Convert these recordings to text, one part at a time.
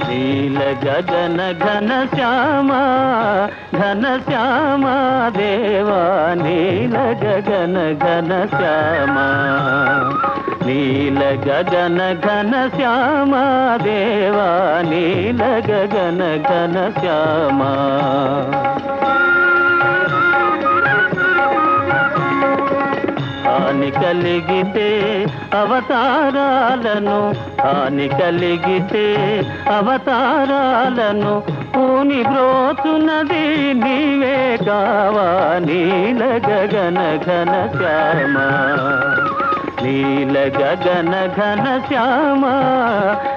నీల గగన ఘన శ్యామ ఘన శ్యామ దేవా నీల గగన ఘన శ్యామ నీల గగన ఘన శ్యామ దేవా నీల గగన ఘన శ్యామ హాని కలిగితే అవతారాలను హాని కలిగితే అవతారాలను పూని బ్రోతున్నది నీవే కావా నీల గగన ఘన శ్యామ. నీల గగన ఘన శ్యామ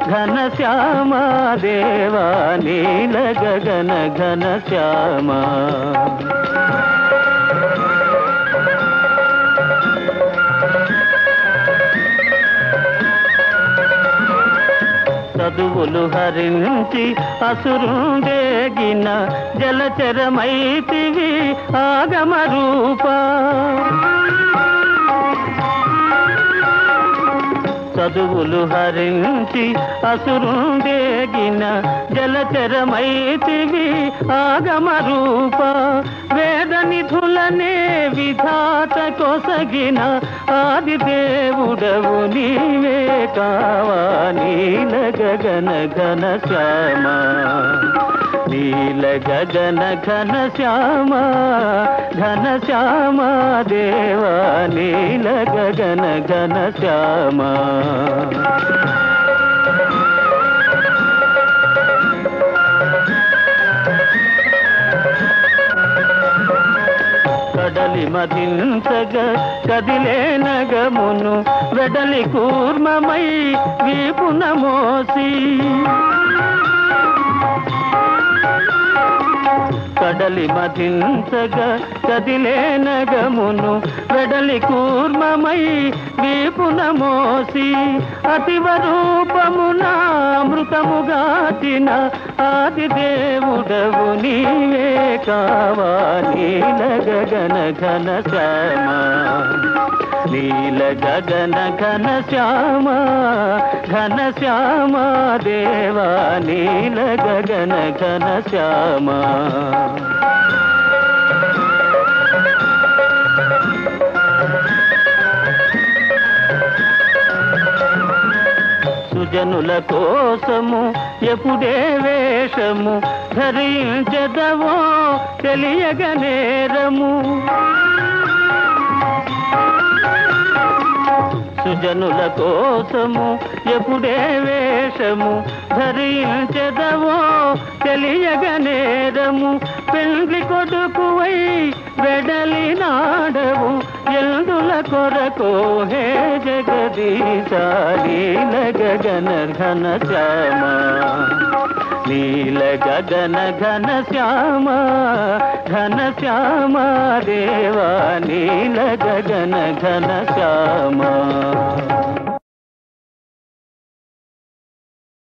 ఘన శ్యామ దేవా నీల గగన ఘన శ్యామ. చదువులు హరించి అసురుండేగిన జలచరమైతివి ఆగమ రూప చదువులు హరించి అసురుండేగిన జలచరమైతివి ఆగమ రూప వేద నిధులనే విధాత కొసగిన ఆది దేవుడవు నీవే కావా గగన ఘన శ్యామ. నీల గగన ఘన శ్యామ ఘన శ్యామ దేవా నీల గగన ఘన శ్యామ. కడలి మదించగ కదిలే నగమును వెడలి కూర్మమై వీపున మోసి. కడలి మధించగ కదిలే నగమును వెడలి కూర్మమై వీపున మోసి అతివ రూపమున అమృతముగాచిన ఆది దేవుడవు నీవే కావాలి నీల ఘన శ్యామ. నీల గగన ఘన శ్యామ ఘన శ్యామ దేవా నీల గగన ఘన శ్యామ జనుల కోసము ఎప్పుడే వేషము ధరించదవో తెలియగ నేరము. సుజనుల కోసము ఎప్పుడే వేషము ధరించదవో తెలియగ నేరము. పెండ్లి కొడుకువై వెడలి నాడవు ఎందుల కొరకు హే జగదీశాలి గగన ఘన శ్యామ. నీల గగన ఘన శ్యామ ఘన శ్యామ దేవా నీల గగన ఘన శ్యామ